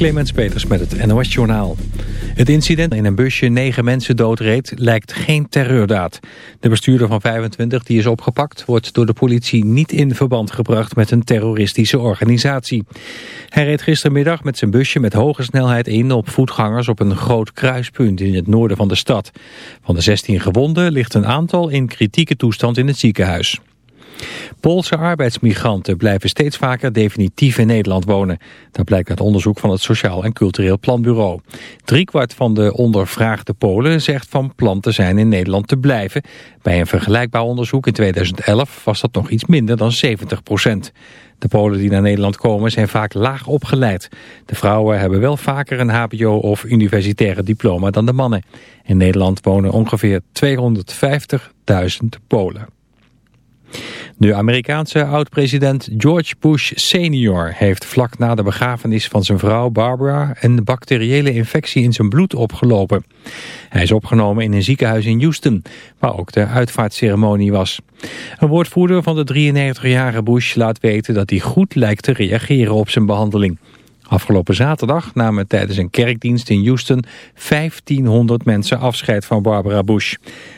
Clemens Peters met het NOS Journaal. Het incident in een busje negen mensen doodreed lijkt geen terreurdaad. De bestuurder van 25 die is opgepakt wordt door de politie niet in verband gebracht met een terroristische organisatie. Hij reed gistermiddag met zijn busje met hoge snelheid in op voetgangers op een groot kruispunt in het noorden van de stad. Van de 16 gewonden ligt een aantal in kritieke toestand in het ziekenhuis. Poolse arbeidsmigranten blijven steeds vaker definitief in Nederland wonen. Dat blijkt uit onderzoek van het Sociaal en Cultureel Planbureau. Driekwart van de ondervraagde Polen zegt van plan te zijn in Nederland te blijven. Bij een vergelijkbaar onderzoek in 2011 was dat nog iets minder dan 70 procent. De Polen die naar Nederland komen zijn vaak laag opgeleid. De vrouwen hebben wel vaker een hbo- of universitaire diploma dan de mannen. In Nederland wonen ongeveer 250.000 Polen. De Amerikaanse oud-president George Bush senior heeft vlak na de begrafenis van zijn vrouw Barbara een bacteriële infectie in zijn bloed opgelopen. Hij is opgenomen in een ziekenhuis in Houston, waar ook de uitvaartceremonie was. Een woordvoerder van de 93-jarige Bush laat weten dat hij goed lijkt te reageren op zijn behandeling. Afgelopen zaterdag namen tijdens een kerkdienst in Houston 1500 mensen afscheid van Barbara Bush.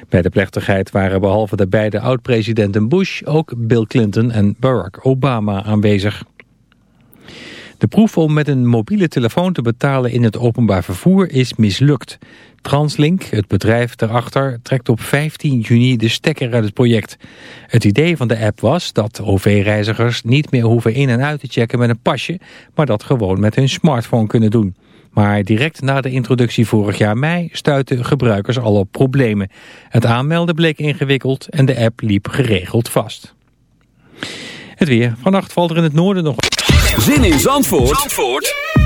Bij de plechtigheid waren behalve de beide oud-presidenten Bush ook Bill Clinton en Barack Obama aanwezig. De proef om met een mobiele telefoon te betalen in het openbaar vervoer is mislukt. Translink, het bedrijf daarachter, trekt op 15 juni de stekker uit het project. Het idee van de app was dat OV-reizigers niet meer hoeven in- en uit te checken met een pasje, maar dat gewoon met hun smartphone kunnen doen. Maar direct na de introductie vorig jaar mei stuiten gebruikers al op problemen. Het aanmelden bleek ingewikkeld en de app liep geregeld vast. Het weer. Vannacht valt er in het noorden nog... Zin in Zandvoort, Zandvoort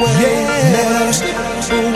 ways. Yeah.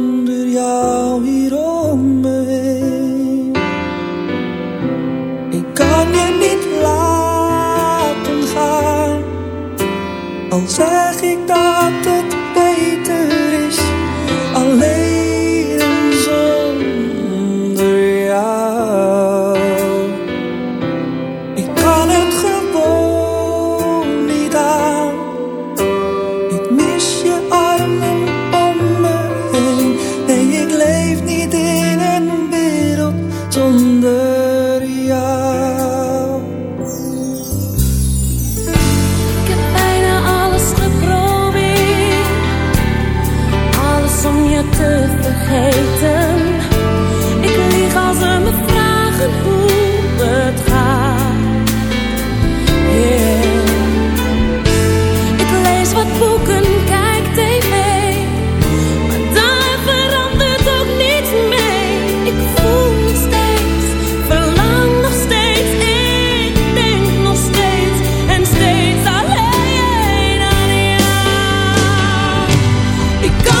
because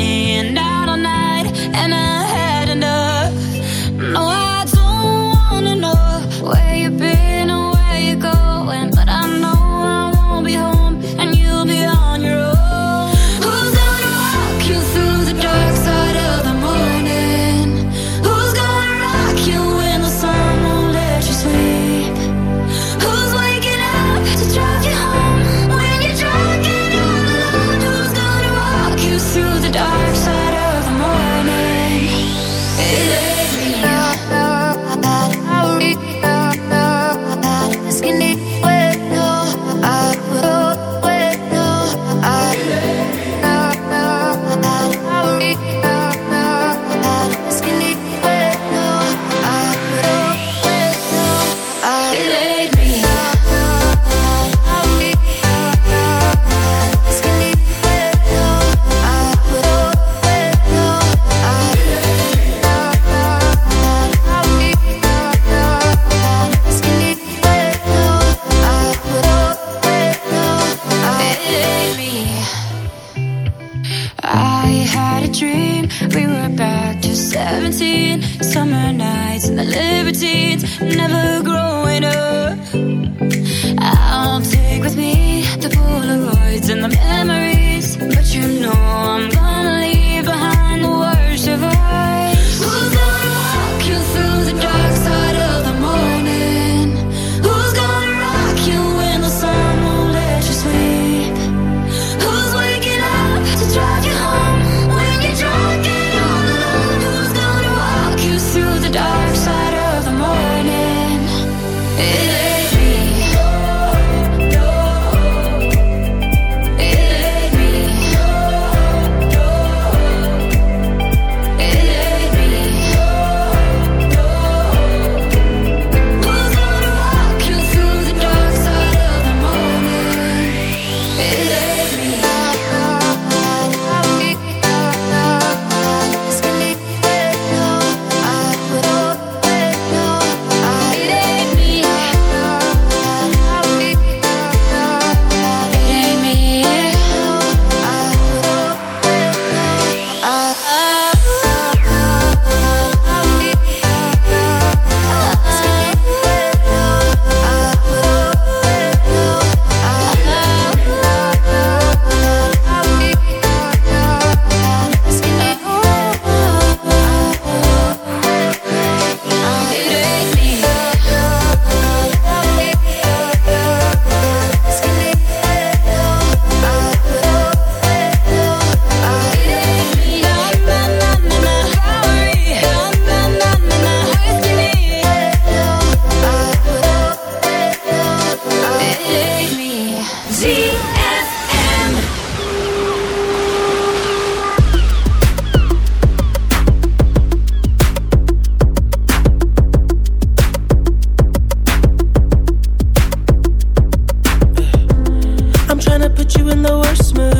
Christmas.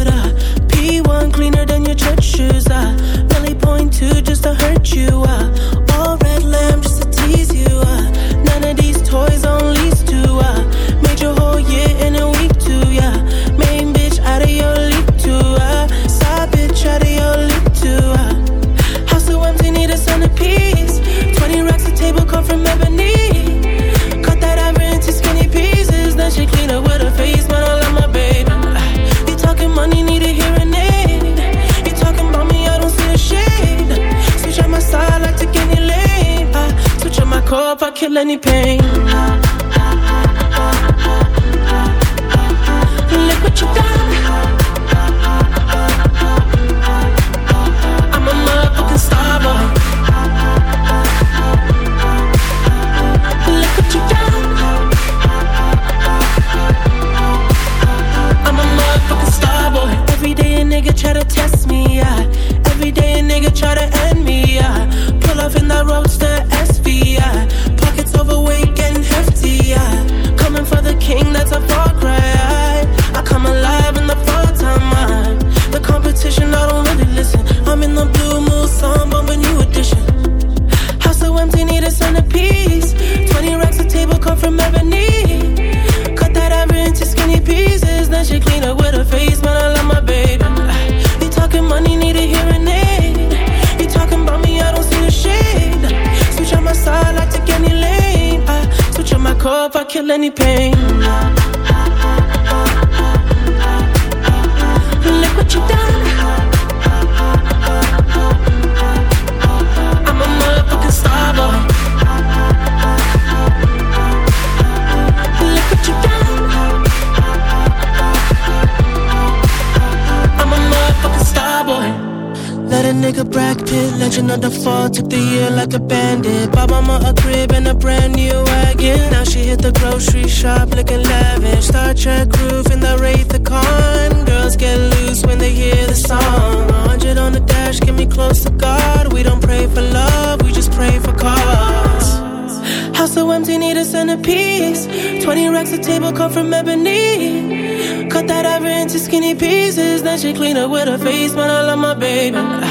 The fall, took the year like a bandit. Bought mama a crib and a brand new wagon. Now she hit the grocery shop looking lavish. Star Trek roof in the Wraith the Khan. Girls get loose when they hear the song. 100 on the dash, get me close to God. We don't pray for love, we just pray for cause. House so empty, need a centerpiece. 20 racks of table come from ebony. Cut that ever into skinny pieces. Then she clean up with her face, man. I love my baby.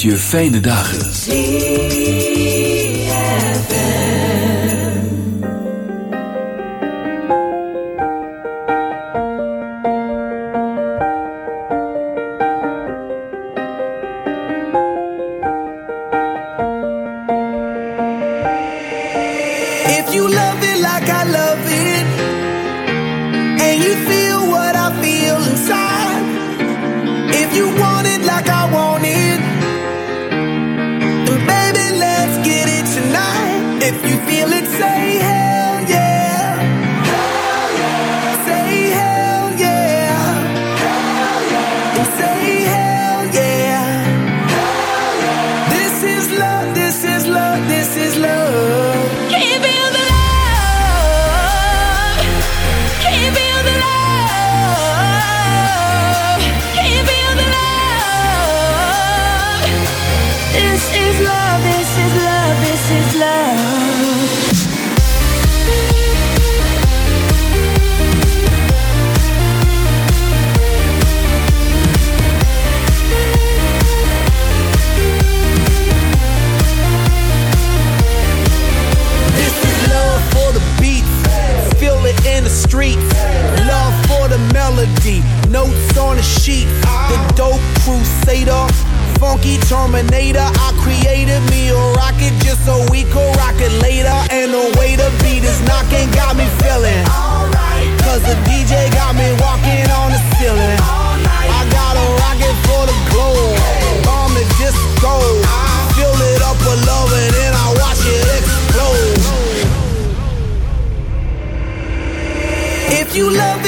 je fijne dagen. if you feel it, say Notes on a sheet, the dope crusader. Funky Terminator, I created me a rocket just so we could rock it later. And the way the beat is knocking got me feeling alright. Cause the DJ got me walking on the ceiling. I got a rocket for the glow. bomb it just disco. Fill it up with love and then I watch it explode. If you love it,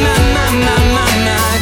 My, my, my, my, my,